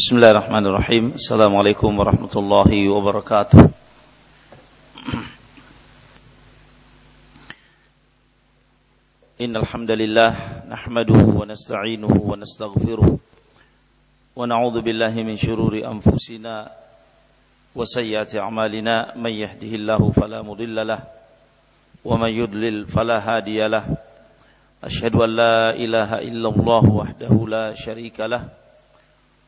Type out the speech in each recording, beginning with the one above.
Bismillahirrahmanirrahim. Assalamualaikum warahmatullahi wabarakatuh. Innalhamdalillah, nahmaduhu wa nasta'inuhu wa nasta'gfiruh. Wa na'udhu billahi min syururi anfusina wa sayyati amalina man yahdihillahu falamudillalah wa man yudlil falahadiyalah. Ashadu an la ilaha illallah wahdahu la sharika lah.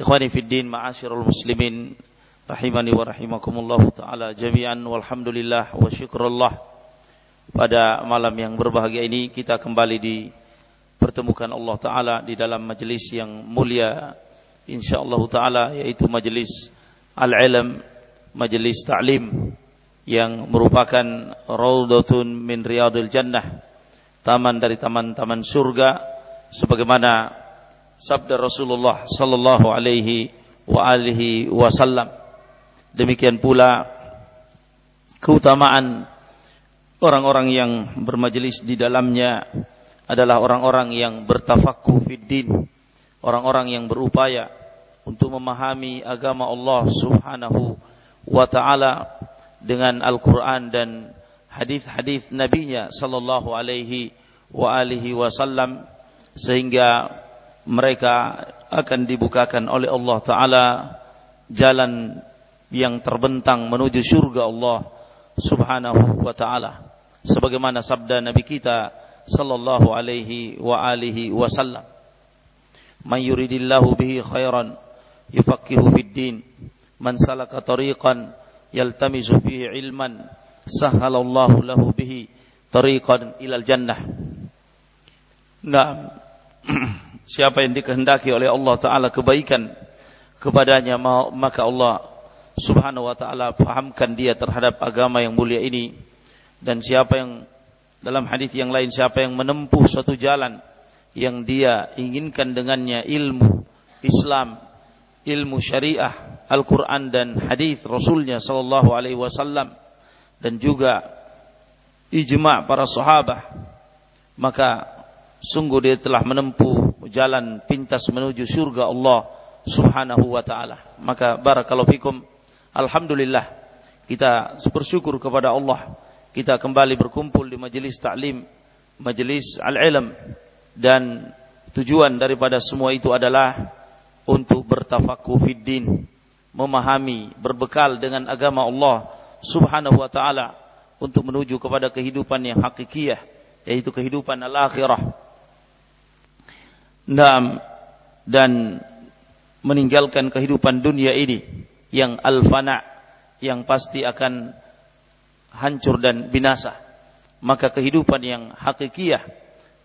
Ikhwani fid din ma'asyiral muslimin rahimani wa rahimakumullah taala jami'an walhamdulillah wa syukrullah. Pada malam yang berbahagia ini kita kembali di pertemukan Allah taala di dalam majelis yang mulia insyaallah taala yaitu majelis al-ilm majelis ta'lim yang merupakan raudatun min riyadil jannah taman dari taman-taman surga sebagaimana sabda Rasulullah sallallahu alaihi wa alihi wasallam. Demikian pula keutamaan orang-orang yang bermajelis di dalamnya adalah orang-orang yang bertafakuh fiddin, orang-orang yang berupaya untuk memahami agama Allah Subhanahu wa taala dengan Al-Qur'an dan hadis-hadis nabinya sallallahu alaihi wa alihi wasallam sehingga mereka akan dibukakan oleh Allah taala jalan yang terbentang menuju surga Allah Subhanahu wa taala. Sebagaimana sabda Nabi kita sallallahu alaihi wa alihi wasallam man yuridillahu bihi khairan yufaqihu fid din. Man salaka tariqan yaltamisu fihi ilman sahhalallahu lahu bihi tariqan ilal jannah. Nah, siapa yang dikehendaki oleh Allah Ta'ala kebaikan kepadanya maka Allah Subhanahu wa taala fahamkan dia terhadap agama yang mulia ini. Dan siapa yang dalam hadis yang lain siapa yang menempuh suatu jalan yang dia inginkan dengannya ilmu Islam, ilmu syariah, Al-Qur'an dan hadis Rasulnya sallallahu alaihi wasallam dan juga ijma' para sahabat maka sungguh dia telah menempuh jalan pintas menuju surga Allah Subhanahu wa taala. Maka barakallahu fikum Alhamdulillah kita bersyukur kepada Allah kita kembali berkumpul di majelis taklim, majelis al-ilm dan tujuan daripada semua itu adalah untuk bertafakuh fiddin, memahami, berbekal dengan agama Allah Subhanahu wa taala untuk menuju kepada kehidupan yang hakikiyah yaitu kehidupan al-akhirah. Dan meninggalkan kehidupan dunia ini yang al-fana yang pasti akan hancur dan binasa. Maka kehidupan yang hakikiyah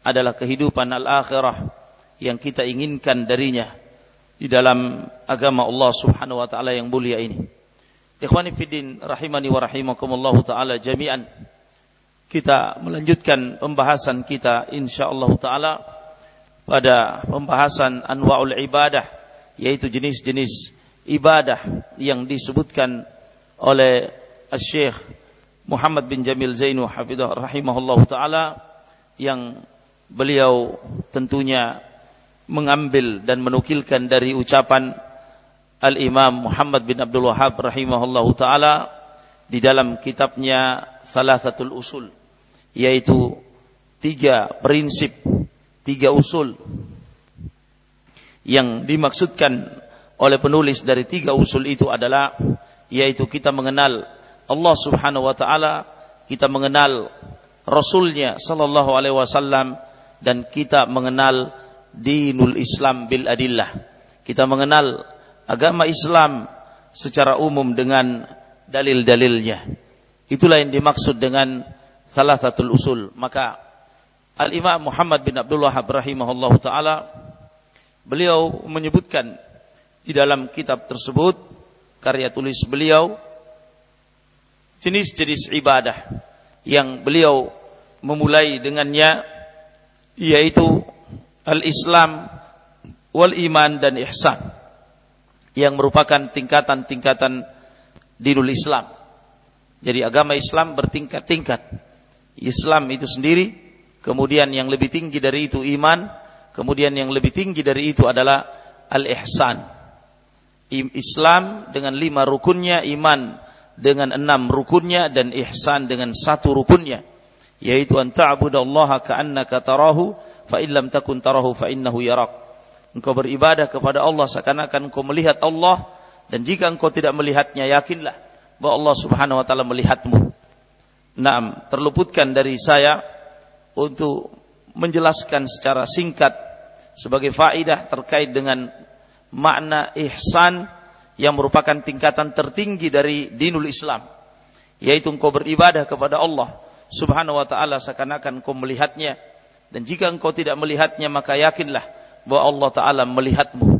adalah kehidupan al-akhirah yang kita inginkan darinya di dalam agama Allah Subhanahu wa taala yang mulia ini. Ikhwani fiddin rahimani wa rahimakumullah taala jami'an. Kita melanjutkan pembahasan kita insyaallah taala pada pembahasan anwaul ibadah yaitu jenis-jenis ibadah yang disebutkan oleh Syekh Muhammad bin Jamil Zainu hafidah rahimahullah taala yang beliau tentunya mengambil dan menukilkan dari ucapan Al-Imam Muhammad bin Abdul Wahab rahimahullah taala di dalam kitabnya Salasatul Usul yaitu tiga prinsip tiga usul yang dimaksudkan oleh penulis dari tiga usul itu adalah yaitu kita mengenal Allah Subhanahu wa taala, kita mengenal Rasulnya sallallahu alaihi wasallam dan kita mengenal dinul Islam bil adillah. Kita mengenal agama Islam secara umum dengan dalil-dalilnya. Itulah yang dimaksud dengan salah satu usul. Maka Al-Imam Muhammad bin Abdullah rahimahullah taala beliau menyebutkan di dalam kitab tersebut karya tulis beliau jenis-jenis ibadah yang beliau memulai dengannya yaitu al-Islam wal iman dan ihsan yang merupakan tingkatan-tingkatan dinul Islam. Jadi agama Islam bertingkat-tingkat. Islam itu sendiri, kemudian yang lebih tinggi dari itu iman, kemudian yang lebih tinggi dari itu adalah al-ihsan. Islam dengan lima rukunnya, iman dengan enam rukunnya dan ihsan dengan satu rukunnya. Yaitu an ta'budallaha ka'annaka tarahu fa illam takun tarahu fa innahu yarak engkau beribadah kepada Allah seakan-akan engkau melihat Allah dan jika engkau tidak melihatnya yakinlah bahwa Allah Subhanahu wa taala melihatmu. Naam terluputkan dari saya untuk menjelaskan secara singkat sebagai faidah terkait dengan makna ihsan yang merupakan tingkatan tertinggi dari dinul Islam yaitu engkau beribadah kepada Allah Subhanahu wa taala seakan-akan engkau melihatnya dan jika engkau tidak melihatnya maka yakinlah bahwa Allah taala melihatmu.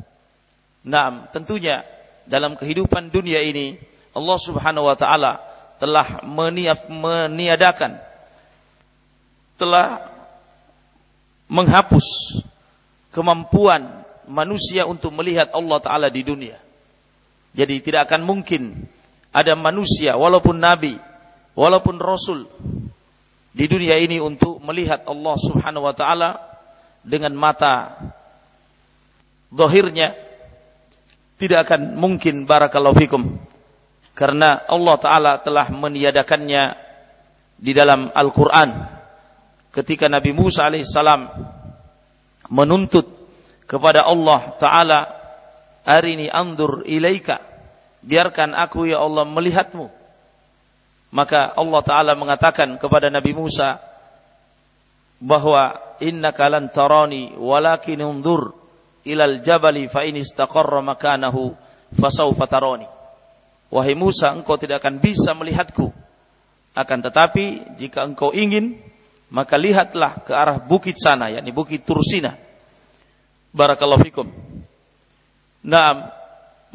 Naam, tentunya dalam kehidupan dunia ini Allah Subhanahu wa taala telah meniadakan telah menghapus kemampuan manusia untuk melihat Allah Ta'ala di dunia. Jadi tidak akan mungkin ada manusia walaupun nabi, walaupun rasul di dunia ini untuk melihat Allah Subhanahu wa taala dengan mata zahirnya tidak akan mungkin barakallahu fikum karena Allah taala telah meniadakannya di dalam Al-Qur'an ketika Nabi Musa alaihissalam menuntut kepada Allah Ta'ala Arini andur ilaika. Biarkan aku ya Allah melihatmu. Maka Allah Ta'ala mengatakan kepada Nabi Musa Bahwa Innaka lan tarani Walakin undur Ilal jabali fa in istaqarra makanahu Fasawfa tarani. Wahai Musa engkau tidak akan bisa melihatku. Akan tetapi jika engkau ingin Maka lihatlah ke arah bukit sana yakni bukit Tursina Barakallahu fikum. Nah,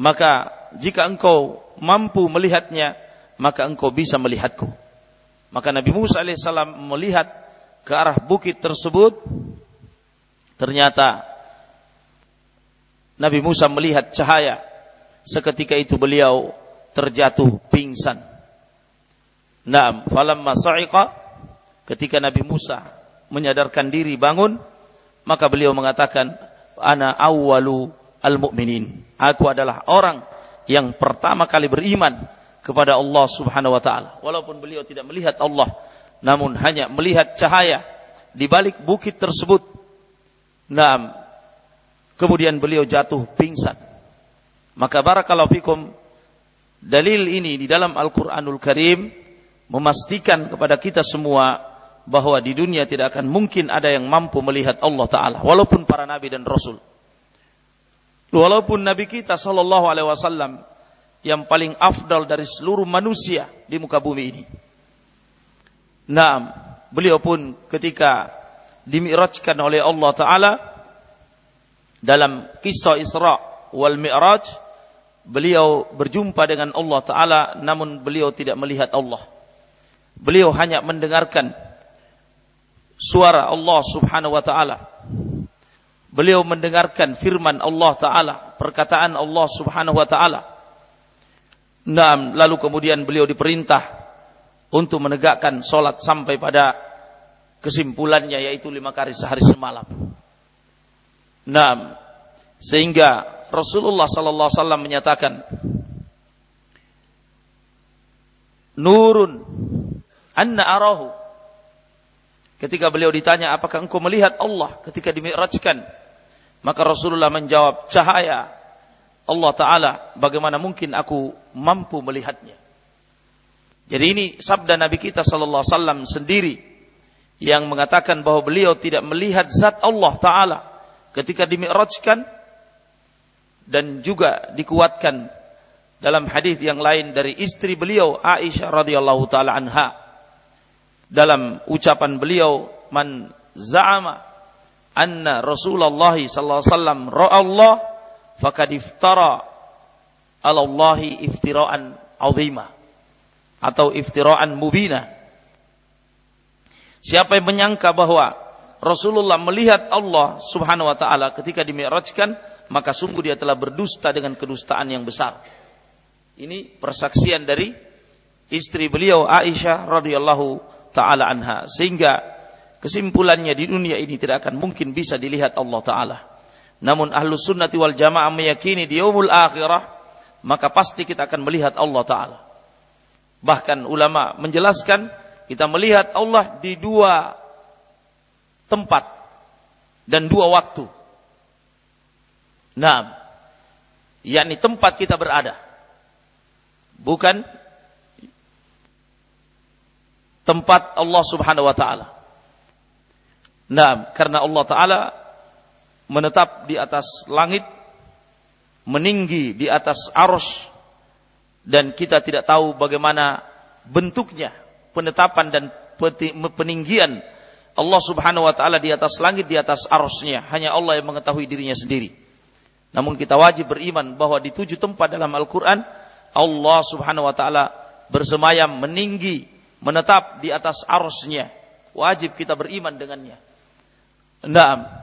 maka jika engkau mampu melihatnya, maka engkau bisa melihatku. Maka Nabi Musa alaihissalam melihat ke arah bukit tersebut. Ternyata Nabi Musa melihat cahaya. Seketika itu beliau terjatuh pingsan. Naam, falamma sa'iqa ketika Nabi Musa menyadarkan diri bangun, maka beliau mengatakan, ana awwalu al-mu'minin. Aku adalah orang yang pertama kali beriman kepada Allah Subhanahu wa taala. Walaupun beliau tidak melihat Allah, namun hanya melihat cahaya di balik bukit tersebut. Naam. Kemudian beliau jatuh pingsan. Maka barakallahu fikum dalil ini di dalam Al-Qur'anul Karim memastikan kepada kita semua bahwa di dunia tidak akan mungkin ada yang mampu melihat Allah Taala, walaupun para nabi dan rasul. Walaupun Nabi kita Shallallahu Alaihi Wasallam yang paling afdal dari seluruh manusia di muka bumi ini. Nah, beliau pun ketika dimi'rajkan oleh Allah Ta'ala dalam kisah Isra wal Mi'raj, beliau berjumpa dengan Allah Ta'ala namun beliau tidak melihat Allah. Beliau hanya mendengarkan suara Allah Subhanahu wa taala. Beliau mendengarkan firman Allah taala, perkataan Allah Subhanahu wa taala. Nah, lalu kemudian beliau diperintah untuk menegakkan solat sampai pada kesimpulannya yaitu lima kali sehari semalam. Nah, sehingga Rasulullah sallallahu alaihi wasallam menyatakan nurun anna arahu Ketika beliau ditanya, apakah engkau melihat Allah ketika dimi'rajkan? Maka Rasulullah menjawab, cahaya Allah Ta'ala, bagaimana mungkin aku mampu melihatnya? Jadi ini sabda Nabi kita Sallallahu Alaihi Wasallam sendiri yang mengatakan bahwa beliau tidak melihat zat Allah Ta'ala ketika dimi'rajkan dan juga dikuatkan dalam hadis yang lain dari istri beliau Aisyah radhiyallahu taala anha dalam ucapan beliau man za'ama anna Rasulullah sallallahu alaihi wasallam Allah faqad iftara 'ala Allahi iftira'an 'azima atau iftira'an mubina. Siapa yang menyangka bahwa Rasulullah melihat Allah Subhanahu wa taala ketika dimi'rajkan, maka sungguh dia telah berdusta dengan kedustaan yang besar. Ini persaksian dari istri beliau Aisyah radhiyallahu taala anha sehingga kesimpulannya di dunia ini tidak akan mungkin bisa dilihat Allah taala. Namun ahlu sunnati wal jamaah meyakini di yaumul akhirah maka pasti kita akan melihat Allah taala. Bahkan ulama menjelaskan kita melihat Allah di dua tempat dan dua waktu. Nah, yakni tempat kita berada. Bukan tempat Allah Subhanahu wa taala. Nah, karena Allah taala menetap di atas langit, meninggi di atas arus, dan kita tidak tahu bagaimana bentuknya penetapan dan peninggian Allah subhanahu wa ta'ala di atas langit, di atas arusnya. Hanya Allah yang mengetahui dirinya sendiri. Namun kita wajib beriman bahwa di tujuh tempat dalam Al-Quran, Allah subhanahu wa ta'ala bersemayam, meninggi, menetap di atas arusnya. Wajib kita beriman dengannya. Nah,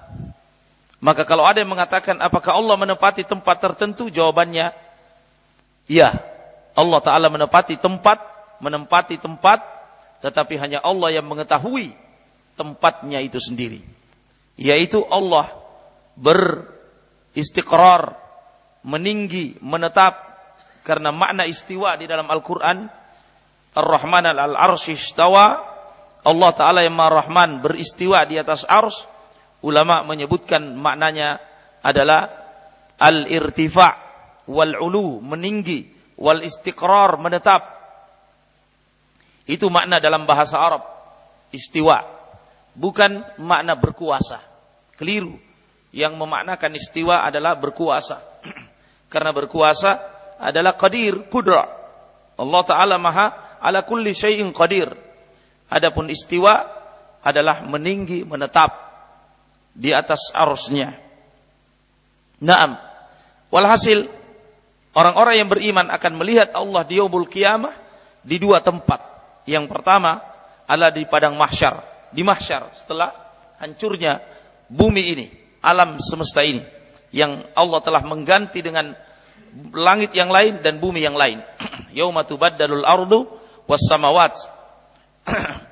maka kalau ada yang mengatakan apakah Allah menepati tempat tertentu, jawabannya iya. Allah Ta'ala menepati tempat, menempati tempat, tetapi hanya Allah yang mengetahui tempatnya itu sendiri. Yaitu Allah beristiqrar, meninggi, menetap, karena makna istiwa di dalam Al-Quran, Ar-Rahman al-Arsh istawa, Allah Ta'ala yang Maha Rahman beristiwa di atas arsh, ulama menyebutkan maknanya adalah al-irtifa wal ulu meninggi wal istiqrar menetap. Itu makna dalam bahasa Arab istiwa. Bukan makna berkuasa. Keliru. Yang memaknakan istiwa adalah berkuasa. Karena berkuasa adalah qadir kudra Allah taala maha ala kulli syai'in qadir adapun istiwa adalah meninggi menetap di atas arusnya. Naam. Walhasil orang-orang yang beriman akan melihat Allah di yaumul kiamah di dua tempat. Yang pertama adalah di padang mahsyar, di mahsyar setelah hancurnya bumi ini, alam semesta ini yang Allah telah mengganti dengan langit yang lain dan bumi yang lain. Yauma tubaddalul ardu was samawat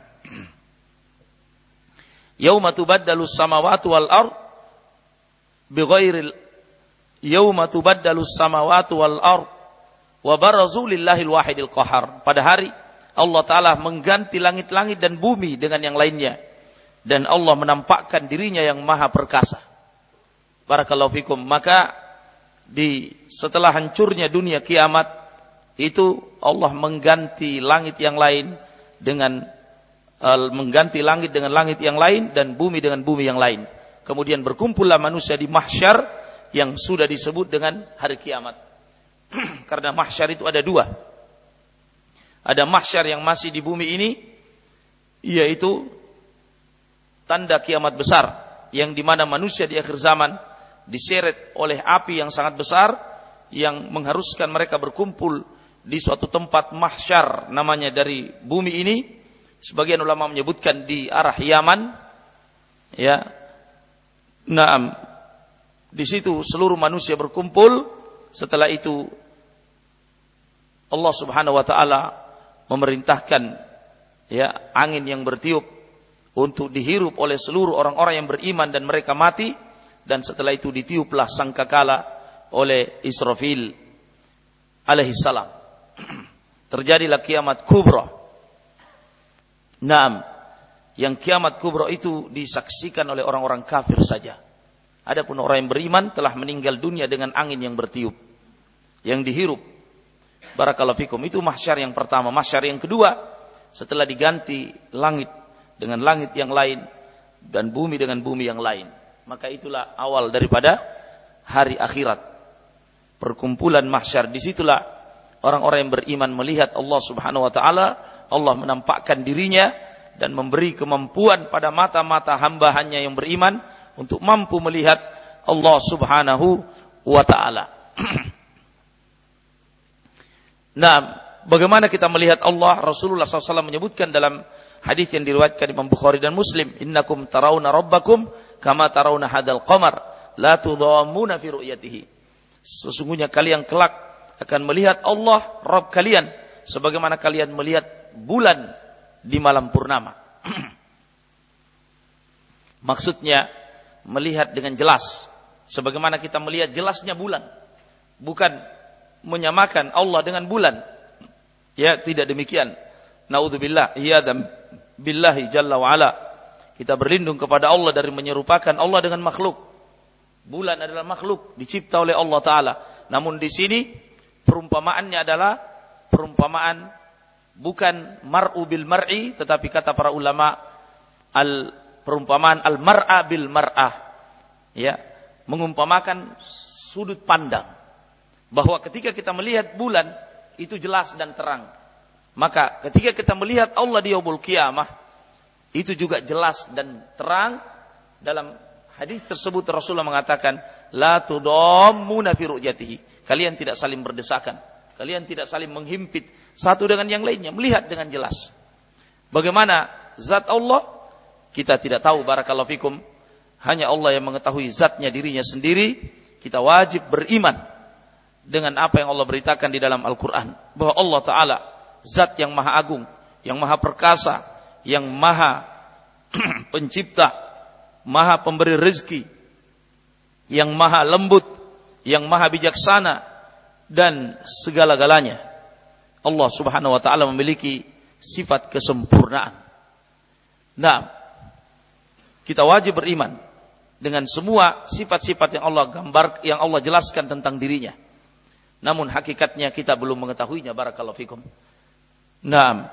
Yauma tubaddalu samawati wal ard bighairil yauma tubaddalu samawati wal ard wa barazu lillahil wahidil qahar. Pada hari Allah taala mengganti langit-langit dan bumi dengan yang lainnya dan Allah menampakkan dirinya yang maha perkasa. Barakallahu fikum. Maka di setelah hancurnya dunia kiamat itu Allah mengganti langit yang lain dengan mengganti langit dengan langit yang lain dan bumi dengan bumi yang lain. Kemudian berkumpullah manusia di mahsyar yang sudah disebut dengan hari kiamat. Karena mahsyar itu ada dua. Ada mahsyar yang masih di bumi ini, yaitu tanda kiamat besar, yang di mana manusia di akhir zaman diseret oleh api yang sangat besar, yang mengharuskan mereka berkumpul di suatu tempat mahsyar namanya dari bumi ini, Sebagian ulama menyebutkan di arah Yaman. Ya. Naam. Di situ seluruh manusia berkumpul. Setelah itu Allah Subhanahu wa taala memerintahkan ya angin yang bertiup untuk dihirup oleh seluruh orang-orang yang beriman dan mereka mati dan setelah itu ditiuplah sangkakala oleh Israfil alaihi salam. Terjadilah kiamat kubra Naam. Yang kiamat kubro itu disaksikan oleh orang-orang kafir saja. Adapun orang yang beriman telah meninggal dunia dengan angin yang bertiup. Yang dihirup. Barakallahu fikum. Itu mahsyar yang pertama. Mahsyar yang kedua. Setelah diganti langit dengan langit yang lain. Dan bumi dengan bumi yang lain. Maka itulah awal daripada hari akhirat. Perkumpulan mahsyar. Di situlah orang-orang yang beriman melihat Allah subhanahu wa ta'ala Allah menampakkan dirinya dan memberi kemampuan pada mata-mata hamba hanya yang beriman untuk mampu melihat Allah Subhanahu wa taala. nah, bagaimana kita melihat Allah? Rasulullah SAW menyebutkan dalam hadis yang diriwayatkan Imam Bukhari dan Muslim, "Innakum tarawna rabbakum kama tarawna hadal qamar, la tudhammuna fi ru'yatihi." Sesungguhnya kalian kelak akan melihat Allah Rabb kalian sebagaimana kalian melihat bulan di malam purnama. Maksudnya melihat dengan jelas sebagaimana kita melihat jelasnya bulan. Bukan menyamakan Allah dengan bulan. Ya, tidak demikian. Nauzubillah, iya dan billahi jalla wa ala. Kita berlindung kepada Allah dari menyerupakan Allah dengan makhluk. Bulan adalah makhluk dicipta oleh Allah taala. Namun di sini perumpamaannya adalah perumpamaan bukan mar'u bil mar'i tetapi kata para ulama al perumpamaan al mar'a bil mar'ah. Ya mengumpamakan sudut pandang bahwa ketika kita melihat bulan itu jelas dan terang. Maka ketika kita melihat Allah di yaumul kiamah itu juga jelas dan terang dalam hadis tersebut Rasulullah mengatakan la tudammuna fi ru'yatihi kalian tidak saling berdesakan kalian tidak saling menghimpit satu dengan yang lainnya melihat dengan jelas bagaimana zat Allah kita tidak tahu barakallahu fikum. Hanya Allah yang mengetahui zatnya dirinya sendiri. Kita wajib beriman dengan apa yang Allah beritakan di dalam Al-Quran. Bahwa Allah Ta'ala zat yang maha agung, yang maha perkasa, yang maha pencipta, maha pemberi rezeki, yang maha lembut, yang maha bijaksana, dan segala-galanya. Allah Subhanahu wa taala memiliki sifat kesempurnaan. Nah, kita wajib beriman dengan semua sifat-sifat yang Allah gambar, yang Allah jelaskan tentang dirinya. Namun hakikatnya kita belum mengetahuinya. Barakallahu fikum. Nah,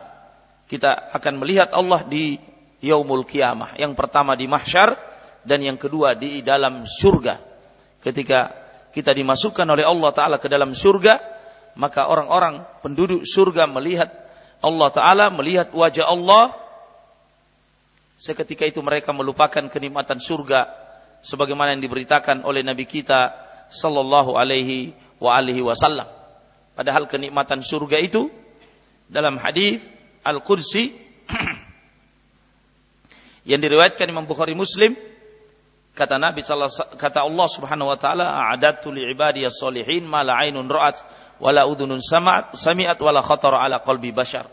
kita akan melihat Allah di yaumul kiamah. Yang pertama di mahsyar dan yang kedua di dalam surga. Ketika kita dimasukkan oleh Allah Ta'ala ke dalam surga, maka orang-orang penduduk surga melihat Allah Ta'ala, melihat wajah Allah, Seketika itu mereka melupakan kenikmatan surga sebagaimana yang diberitakan oleh Nabi kita sallallahu alaihi wa alihi wasallam. Padahal kenikmatan surga itu dalam hadis Al-Qudsi yang diriwayatkan Imam Bukhari Muslim kata Nabi kata Allah Subhanahu wa taala a'adatu li ibadiyas solihin ma la ainun ra'at wala udhunun sama'at sami'at wala khatara ala qalbi bashar.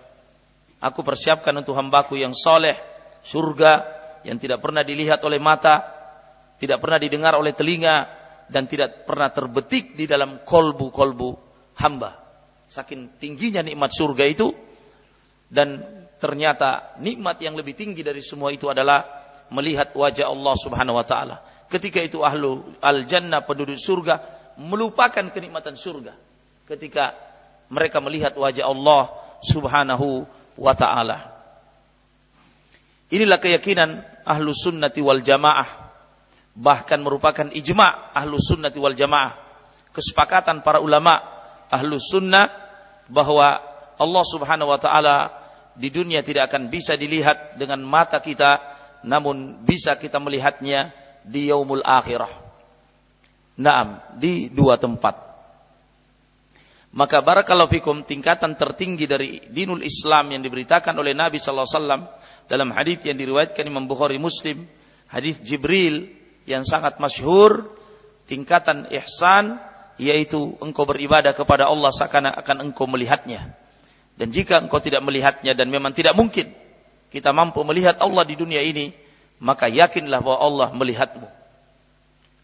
Aku persiapkan untuk hambaku yang soleh surga yang tidak pernah dilihat oleh mata, tidak pernah didengar oleh telinga, dan tidak pernah terbetik di dalam kolbu-kolbu hamba. Saking tingginya nikmat surga itu, dan ternyata nikmat yang lebih tinggi dari semua itu adalah melihat wajah Allah Subhanahu wa taala. Ketika itu ahlu al-jannah penduduk surga melupakan kenikmatan surga ketika mereka melihat wajah Allah Subhanahu wa taala. Inilah keyakinan ahlu sunnati wal jamaah. Bahkan merupakan ijma' ahlu sunnati wal jamaah. Kesepakatan para ulama ahlu sunnah bahwa Allah subhanahu wa ta'ala di dunia tidak akan bisa dilihat dengan mata kita. Namun bisa kita melihatnya di yaumul akhirah. Naam, di dua tempat. Maka barakallahu fikum tingkatan tertinggi dari dinul Islam yang diberitakan oleh Nabi sallallahu alaihi wasallam dalam hadis yang diriwayatkan Imam Bukhari Muslim, hadis Jibril yang sangat masyhur, tingkatan ihsan yaitu engkau beribadah kepada Allah seakan-akan engkau melihatnya. Dan jika engkau tidak melihatnya dan memang tidak mungkin kita mampu melihat Allah di dunia ini, maka yakinlah bahwa Allah melihatmu.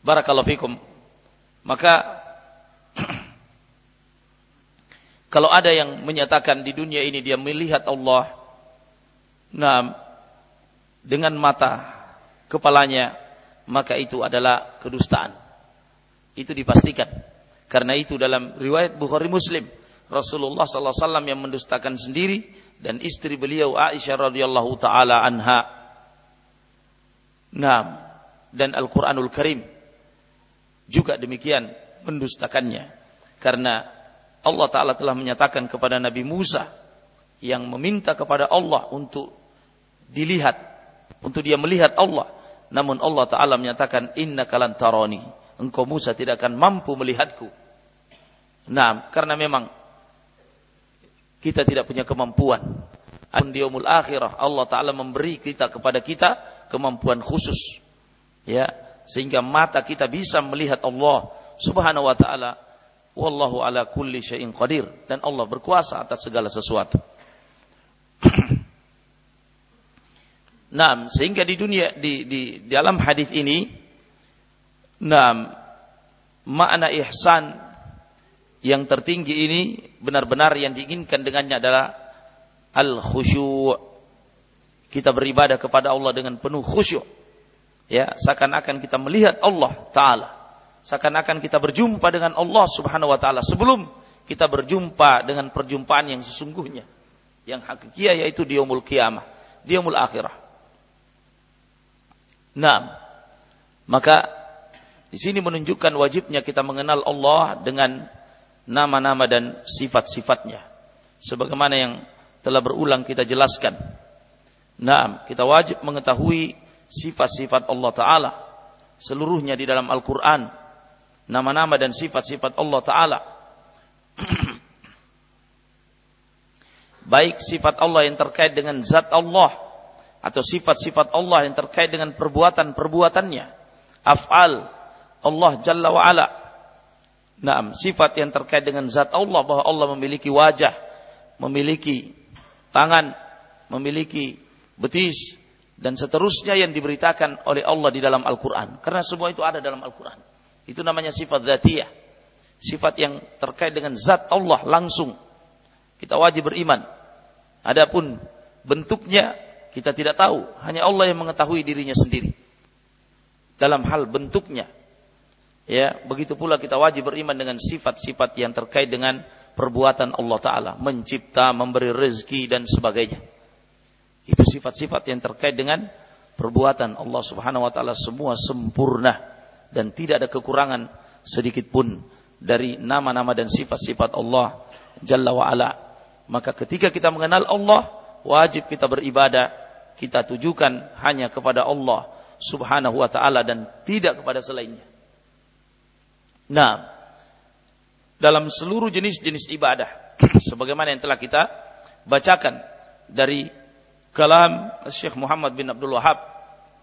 Barakallahu fikum. Maka kalau ada yang menyatakan di dunia ini dia melihat Allah, nah, dengan mata kepalanya, maka itu adalah kedustaan. Itu dipastikan. Karena itu dalam riwayat Bukhari Muslim, Rasulullah SAW yang mendustakan sendiri dan istri beliau Aisyah radhiyallahu taala anha. Nah, dan Al-Qur'anul Karim juga demikian mendustakannya. Karena Allah taala telah menyatakan kepada Nabi Musa yang meminta kepada Allah untuk dilihat untuk dia melihat Allah namun Allah taala menyatakan inna kalan tarani engkau Musa tidak akan mampu melihatku. Nah, karena memang kita tidak punya kemampuan. Di akhirah Allah Ta'ala memberi kita kepada kita kemampuan khusus. Ya, sehingga mata kita bisa melihat Allah Subhanahu wa taala. Wallahu ala kulli syai'in qadir dan Allah berkuasa atas segala sesuatu. nah, sehingga di dunia di di dalam hadis ini nah makna ihsan yang tertinggi ini benar-benar yang diinginkan dengannya adalah al khusyu' kita beribadah kepada Allah dengan penuh khusyuk ya seakan-akan kita melihat Allah taala. Seakan-akan kita berjumpa dengan Allah Subhanahu wa taala sebelum kita berjumpa dengan perjumpaan yang sesungguhnya. Yang hakiki yaitu di kiamah di akhirah. Nah maka di sini menunjukkan wajibnya kita mengenal Allah dengan nama-nama dan sifat-sifatnya. Sebagaimana yang telah berulang kita jelaskan. Nah kita wajib mengetahui sifat-sifat Allah Ta'ala seluruhnya di dalam Al-Quran. Nama-nama dan sifat-sifat Allah Ta'ala. Baik sifat Allah yang terkait dengan zat Allah atau sifat-sifat Allah yang terkait dengan perbuatan-perbuatannya. Af'al Allah Jalla wa'ala Naam, sifat yang terkait dengan zat Allah bahwa Allah memiliki wajah, memiliki tangan, memiliki betis, dan seterusnya yang diberitakan oleh Allah di dalam Al-Quran. Karena semua itu ada dalam Al-Quran. Itu namanya sifat zatiyah. Sifat yang terkait dengan zat Allah langsung. Kita wajib beriman. Adapun bentuknya kita tidak tahu. Hanya Allah yang mengetahui dirinya sendiri. Dalam hal bentuknya. Ya, begitu pula kita wajib beriman dengan sifat-sifat yang terkait dengan perbuatan Allah Ta'ala. Mencipta, memberi rezeki dan sebagainya. Itu sifat-sifat yang terkait dengan perbuatan Allah Subhanahu wa taala semua sempurna dan tidak ada kekurangan sedikit pun dari nama-nama dan sifat-sifat Allah Jalla wa ala. Maka ketika kita mengenal Allah, wajib kita beribadah, kita tujukan hanya kepada Allah Subhanahu wa taala dan tidak kepada selainnya. Nah, dalam seluruh jenis-jenis ibadah sebagaimana yang telah kita bacakan dari kalam Syekh Muhammad bin Abdul Wahab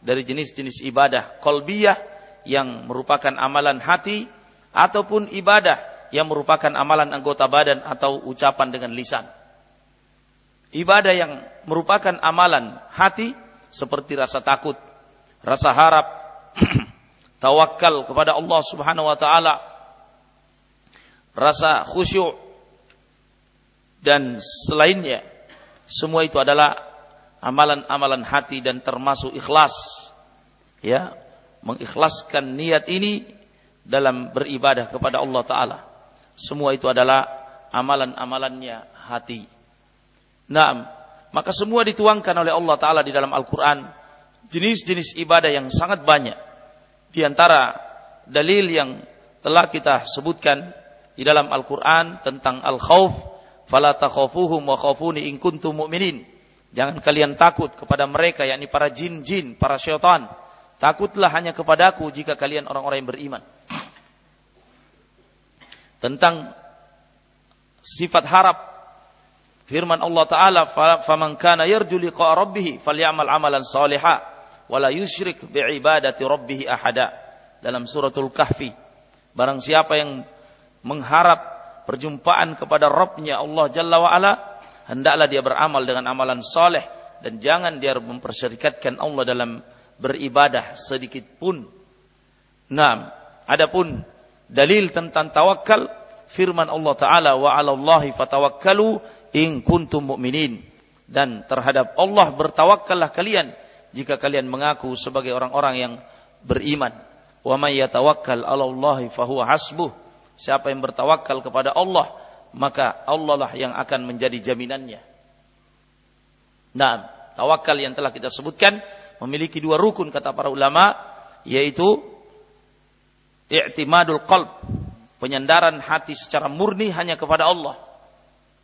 dari jenis-jenis ibadah kolbiyah yang merupakan amalan hati ataupun ibadah yang merupakan amalan anggota badan atau ucapan dengan lisan. Ibadah yang merupakan amalan hati seperti rasa takut, rasa harap, tawakal kepada Allah Subhanahu wa taala, rasa khusyuk dan selainnya. Semua itu adalah amalan-amalan hati dan termasuk ikhlas. Ya, mengikhlaskan niat ini dalam beribadah kepada Allah taala. Semua itu adalah amalan-amalannya hati. Naam, maka semua dituangkan oleh Allah taala di dalam Al-Qur'an jenis-jenis ibadah yang sangat banyak. Di antara dalil yang telah kita sebutkan di dalam Al-Qur'an tentang al-khauf, fala takhafuhum wa khafuni in kuntum mu'minin. Jangan kalian takut kepada mereka yakni para jin-jin, para syaitan. Takutlah hanya kepadaku jika kalian orang-orang yang beriman. Tentang sifat harap firman Allah taala faman kana yarju liqa rabbih falyamal amalan salihah wala yusyrik biibadati rabbih ahada. Dalam suratul kahfi barang siapa yang mengharap perjumpaan kepada Rabbnya Allah Jalla wa ala hendaklah dia beramal dengan amalan soleh dan jangan dia mempersyarikatkan Allah dalam beribadah sedikit pun. Nah, adapun dalil tentang tawakal firman Allah taala wa 'alallahi fatawakkalu in kuntum mu'minin. Dan terhadap Allah bertawakallah kalian jika kalian mengaku sebagai orang-orang yang beriman. Wa may yatawakkal 'alallahi fahuwa hasbuh. Siapa yang bertawakal kepada Allah, maka Allah lah yang akan menjadi jaminannya. Nah, tawakal yang telah kita sebutkan memiliki dua rukun kata para ulama yaitu i'timadul qalb, penyandaran hati secara murni hanya kepada Allah.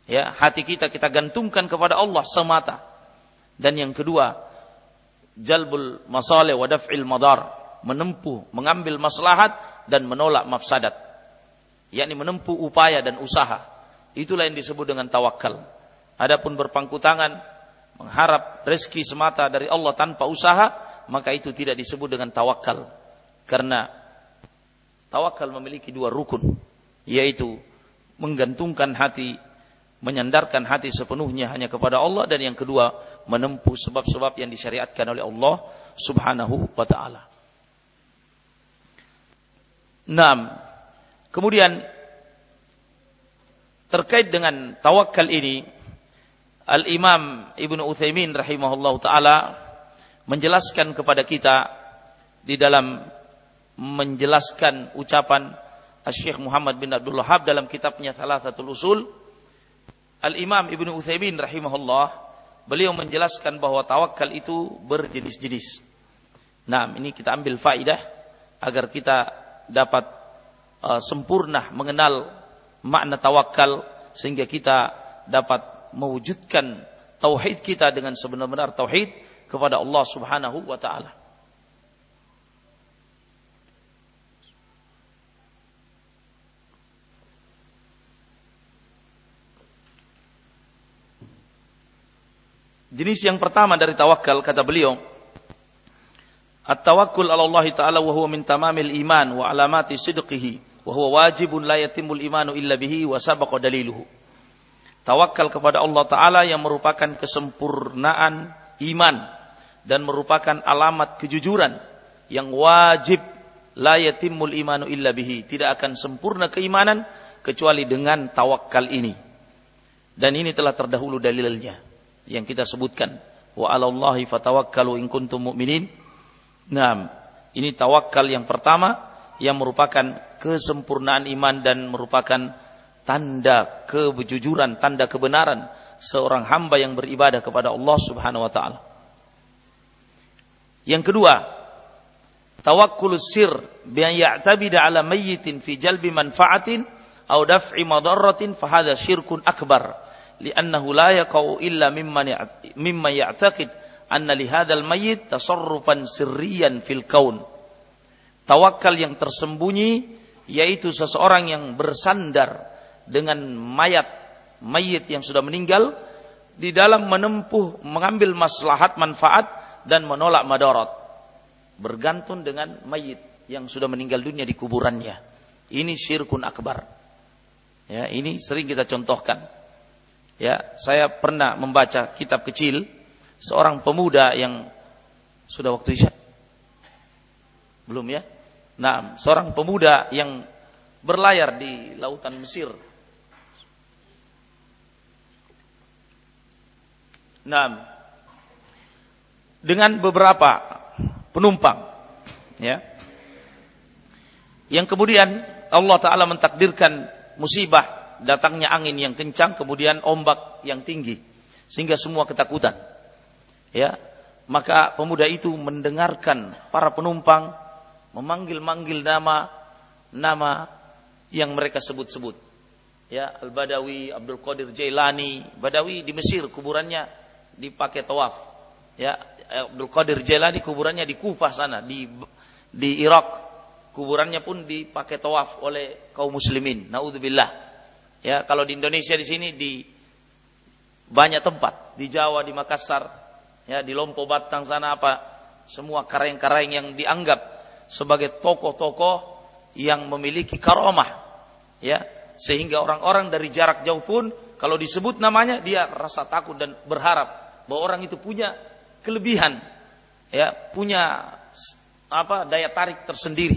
Ya, hati kita kita gantungkan kepada Allah semata. Dan yang kedua, jalbul masalih wa daf'il madar, menempuh, mengambil maslahat dan menolak mafsadat. Yakni menempuh upaya dan usaha. Itulah yang disebut dengan tawakal. Adapun berpangku tangan, mengharap rezeki semata dari Allah tanpa usaha, maka itu tidak disebut dengan tawakal. Karena tawakal memiliki dua rukun, yaitu menggantungkan hati, menyandarkan hati sepenuhnya hanya kepada Allah dan yang kedua menempuh sebab-sebab yang disyariatkan oleh Allah Subhanahu wa taala. Kemudian terkait dengan tawakal ini Al-Imam Ibnu Utsaimin rahimahullah taala menjelaskan kepada kita di dalam menjelaskan ucapan Syekh Muhammad bin Abdul Wahab dalam kitabnya Thalathatul Usul Al-Imam Ibnu Utsaimin rahimahullah beliau menjelaskan bahwa tawakal itu berjenis-jenis. Nah, ini kita ambil faidah agar kita dapat uh, sempurna mengenal makna tawakal sehingga kita dapat mewujudkan tauhid kita dengan sebenar-benar tauhid kepada Allah Subhanahu wa taala. Jenis yang pertama dari tawakal kata beliau At-tawakkul 'ala Allah Ta'ala wa huwa min tamamil iman wa alamati sidqihi wa huwa wajibun la yatimul imanu illa bihi wa sabaqa daliluhu. Tawakal kepada Allah Ta'ala yang merupakan kesempurnaan iman dan merupakan alamat kejujuran yang wajib la yatimul imanu illa bihi. Tidak akan sempurna keimanan kecuali dengan tawakal ini. Dan ini telah terdahulu dalilnya yang kita sebutkan. Wa 'alallahi fatawakkalu in kuntum mu'minin. Ini tawakal yang pertama yang merupakan kesempurnaan iman dan merupakan tanda kejujuran, tanda kebenaran seorang hamba yang beribadah kepada Allah Subhanahu wa taala. Yang kedua, tawakkul sir bi ya'tabida ala mayyitin fi jalbi manfaatin aw daf'i madarratin fa hadha syirkun akbar li'annahu la yaqau illa mimman mimma ya'taqid anna li hadzal mayyit tasarrufan sirriyan fil kaun. Tawakal yang tersembunyi yaitu seseorang yang bersandar dengan mayat mayit yang sudah meninggal di dalam menempuh mengambil maslahat manfaat dan menolak madarat bergantung dengan mayit yang sudah meninggal dunia di kuburannya. Ini syirkun akbar. Ya ini sering kita contohkan ya saya pernah membaca kitab kecil seorang pemuda yang sudah waktu isya. Belum ya? Nah seorang pemuda yang berlayar di lautan Mesir. Nah, dengan beberapa penumpang, ya. Yang kemudian Allah Taala mentakdirkan musibah datangnya angin yang kencang, kemudian ombak yang tinggi, sehingga semua ketakutan. Ya, maka pemuda itu mendengarkan para penumpang memanggil-manggil nama nama yang mereka sebut-sebut. Ya, Al-Badawi, Abdul Qadir Jailani, Badawi di Mesir kuburannya dipakai tawaf. Ya, Abdul Qadir Jailani kuburannya di Kufah sana, di di Irak. Kuburannya pun dipakai tawaf oleh kaum muslimin. Nauzubillah. Ya, kalau di Indonesia di sini di banyak tempat, di Jawa, di Makassar, ya, di Lombok Batang sana apa, semua kareng-kareng yang dianggap sebagai tokoh-tokoh yang memiliki karomah, ya, sehingga orang-orang dari jarak jauh pun kalau disebut namanya dia rasa takut dan berharap bahwa orang itu punya kelebihan, ya, punya apa daya tarik tersendiri,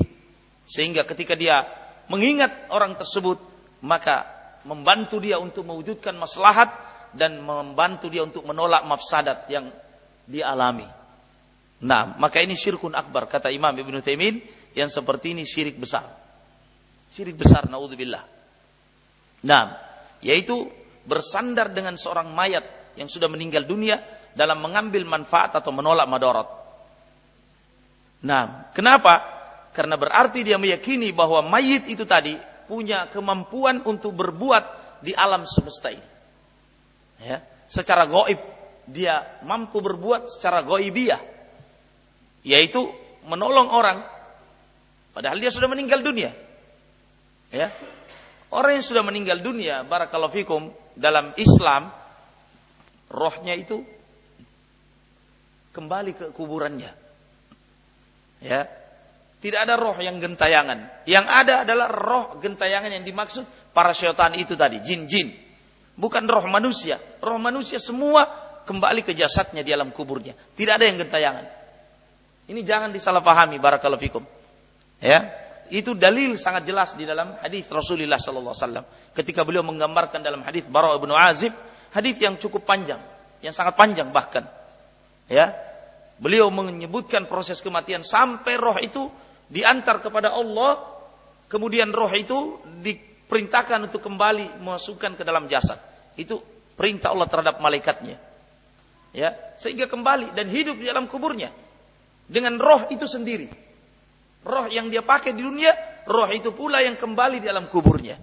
sehingga ketika dia mengingat orang tersebut, maka membantu dia untuk mewujudkan maslahat dan membantu dia untuk menolak mafsadat yang dialami. Nah, maka ini syirkun akbar kata Imam Ibn Taimin yang seperti ini syirik besar. Syirik besar naudzubillah. Nah, yaitu bersandar dengan seorang mayat yang sudah meninggal dunia dalam mengambil manfaat atau menolak madarat. Nah, kenapa? Karena berarti dia meyakini bahwa mayit itu tadi punya kemampuan untuk berbuat di alam semesta ini. Ya, secara goib dia mampu berbuat secara goibiyah, yaitu menolong orang Padahal dia sudah meninggal dunia. Ya. Orang yang sudah meninggal dunia, barakallahu fikum, dalam Islam, rohnya itu kembali ke kuburannya. Ya. Tidak ada roh yang gentayangan. Yang ada adalah roh gentayangan yang dimaksud para syaitan itu tadi, jin-jin. Bukan roh manusia. Roh manusia semua kembali ke jasadnya di alam kuburnya. Tidak ada yang gentayangan. Ini jangan disalahpahami barakallahu fikum. Ya, itu dalil sangat jelas di dalam hadis Rasulullah sallallahu alaihi wasallam ketika beliau menggambarkan dalam hadis Bara bin Azib, hadis yang cukup panjang, yang sangat panjang bahkan. Ya. Beliau menyebutkan proses kematian sampai roh itu diantar kepada Allah, kemudian roh itu diperintahkan untuk kembali memasukkan ke dalam jasad. Itu perintah Allah terhadap malaikatnya. Ya, sehingga kembali dan hidup di dalam kuburnya dengan roh itu sendiri. Roh yang dia pakai di dunia, roh itu pula yang kembali di dalam kuburnya.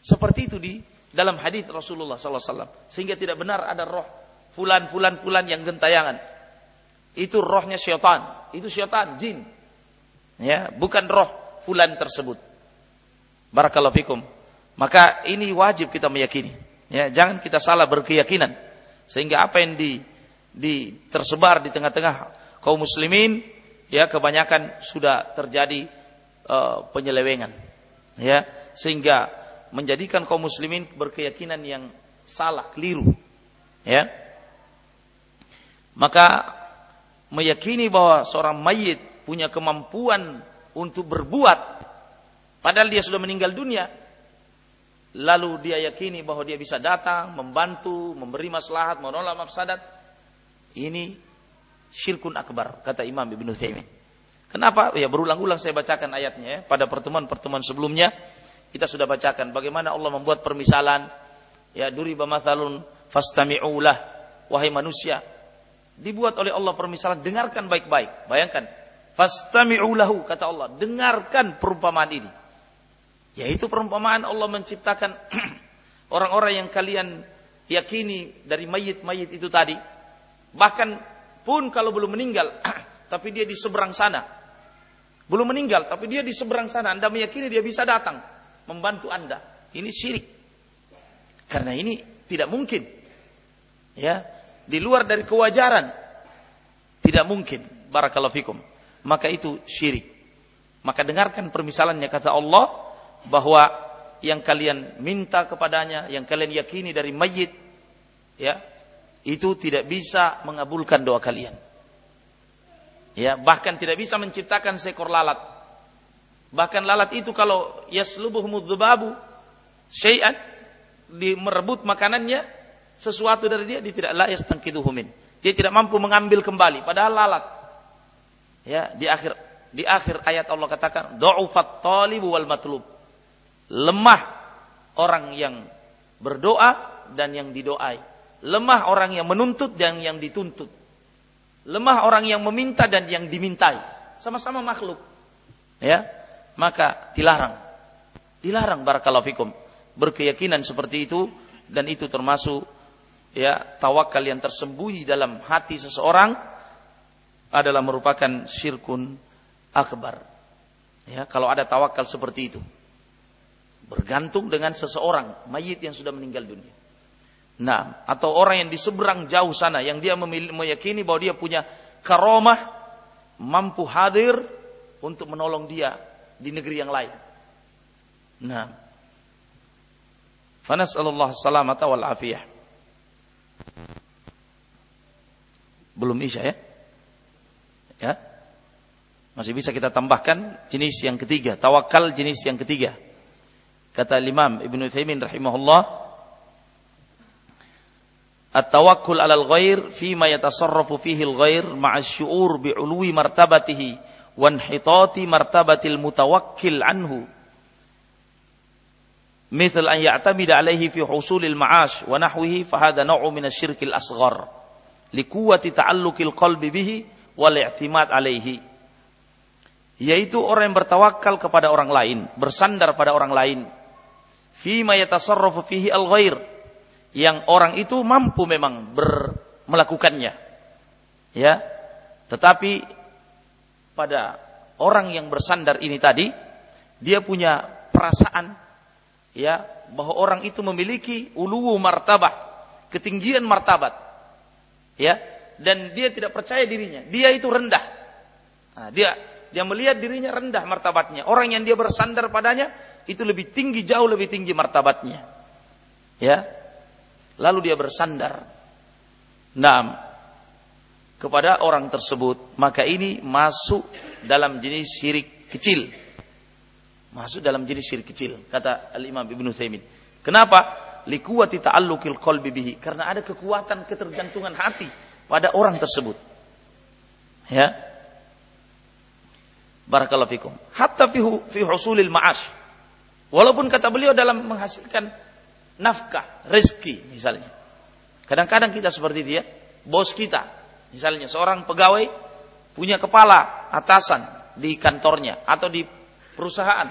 Seperti itu di dalam hadis Rasulullah SAW. Sehingga tidak benar ada roh fulan fulan fulan yang gentayangan. Itu rohnya syaitan. Itu syaitan, jin. Ya, bukan roh fulan tersebut. Barakallahu fikum. Maka ini wajib kita meyakini. Ya, jangan kita salah berkeyakinan. Sehingga apa yang di, di tersebar di tengah-tengah kaum muslimin ya kebanyakan sudah terjadi uh, penyelewengan ya sehingga menjadikan kaum muslimin berkeyakinan yang salah keliru ya maka meyakini bahwa seorang mayit punya kemampuan untuk berbuat padahal dia sudah meninggal dunia lalu dia yakini bahwa dia bisa datang membantu memberi maslahat menolak mafsadat ini syirkun akbar kata Imam Ibnu Taimin. Kenapa? Ya berulang-ulang saya bacakan ayatnya ya. Pada pertemuan-pertemuan sebelumnya kita sudah bacakan bagaimana Allah membuat permisalan ya duriba mathalun fastami'ulah wahai manusia dibuat oleh Allah permisalan dengarkan baik-baik bayangkan fastami'ulahu kata Allah dengarkan perumpamaan ini yaitu perumpamaan Allah menciptakan orang-orang yang kalian yakini dari mayit-mayit itu tadi bahkan pun kalau belum meninggal, tapi dia di seberang sana. Belum meninggal, tapi dia di seberang sana. Anda meyakini dia bisa datang membantu Anda. Ini syirik. Karena ini tidak mungkin. Ya, di luar dari kewajaran. Tidak mungkin. Barakallahu fikum. Maka itu syirik. Maka dengarkan permisalannya kata Allah bahwa yang kalian minta kepadanya, yang kalian yakini dari mayit, ya, itu tidak bisa mengabulkan doa kalian. Ya, bahkan tidak bisa menciptakan seekor lalat. Bahkan lalat itu kalau yaslubuhum dzubabu syai'an di merebut makanannya sesuatu dari dia dia tidak la yastanqidhuhu min. Dia tidak mampu mengambil kembali padahal lalat. Ya, di akhir di akhir ayat Allah katakan dha'ufat talibu wal matlub. Lemah orang yang berdoa dan yang didoai. Lemah orang yang menuntut dan yang dituntut. Lemah orang yang meminta dan yang dimintai. Sama-sama makhluk. Ya, maka dilarang. Dilarang barakallahu fikum. Berkeyakinan seperti itu dan itu termasuk ya tawakal yang tersembunyi dalam hati seseorang adalah merupakan syirkun akbar. Ya, kalau ada tawakal seperti itu. Bergantung dengan seseorang, mayit yang sudah meninggal dunia. Nah, atau orang yang di seberang jauh sana yang dia meyakini bahwa dia punya karomah mampu hadir untuk menolong dia di negeri yang lain. Nah, fanas'alullah salamata wal afiyah. Belum isya ya? Ya. Masih bisa kita tambahkan jenis yang ketiga, tawakal jenis yang ketiga. Kata Imam Ibn Uthaymin rahimahullah, At-tawakkul 'alal ghair fi ma yatasarrafu fihi al-ghair ma'a syu'ur bi'ului martabatihi wa inhitati martabatil mutawakkil anhu. Mithal an ya'tamida 'alaihi fi husulil ma'ash wa nahwihi fa hadha naw'un min asy-syirkil asghar. Li Liquwwati ta'alluqil qalbi bihi wal i'timad alaihi yaitu orang yang bertawakal kepada orang lain, bersandar pada orang lain. Fima yatasarrafu fihi al-ghair yang orang itu mampu memang ber, melakukannya. Ya. Tetapi pada orang yang bersandar ini tadi dia punya perasaan ya bahwa orang itu memiliki ulu martabah, ketinggian martabat. Ya, dan dia tidak percaya dirinya. Dia itu rendah. Nah, dia dia melihat dirinya rendah martabatnya. Orang yang dia bersandar padanya itu lebih tinggi jauh lebih tinggi martabatnya. Ya. Lalu dia bersandar. Nah, kepada orang tersebut, maka ini masuk dalam jenis syirik kecil. Masuk dalam jenis syirik kecil, kata Al-Imam Ibnu Taimin. Kenapa? Likuwati ta'alluqil qalbi bihi, karena ada kekuatan ketergantungan hati pada orang tersebut. Ya. Barakallahu fikum. Hatta fi, fi husulil ma'ash. Walaupun kata beliau dalam menghasilkan nafkah, rezeki misalnya. Kadang-kadang kita seperti dia, bos kita, misalnya seorang pegawai punya kepala atasan di kantornya atau di perusahaan.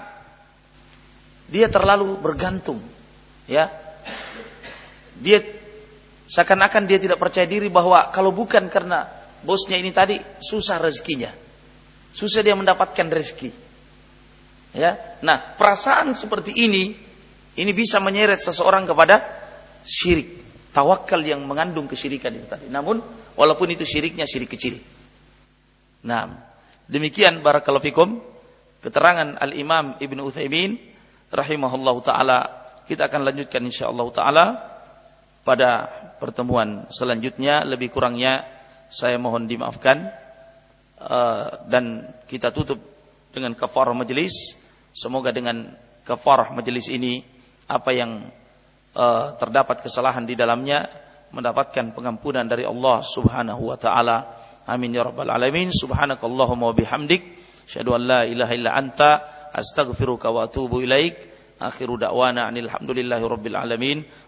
Dia terlalu bergantung, ya. Dia seakan-akan dia tidak percaya diri bahwa kalau bukan karena bosnya ini tadi susah rezekinya. Susah dia mendapatkan rezeki. Ya. Nah, perasaan seperti ini ini bisa menyeret seseorang kepada syirik. Tawakal yang mengandung kesyirikan itu tadi. Namun, walaupun itu syiriknya syirik kecil. Nah, demikian barakallahu keterangan Al-Imam Ibn Uthaymin rahimahullahu taala. Kita akan lanjutkan insyaallah taala pada pertemuan selanjutnya lebih kurangnya saya mohon dimaafkan uh, dan kita tutup dengan kafarah majelis semoga dengan kafarah majelis ini apa yang uh, terdapat kesalahan di dalamnya mendapatkan pengampunan dari Allah Subhanahu wa taala. Amin ya rabbal alamin. Subhanakallahumma wa bihamdik asyhadu an la ilaha illa anta astaghfiruka wa atubu ilaik. Akhiru da'wana alhamdulillahi rabbil alamin.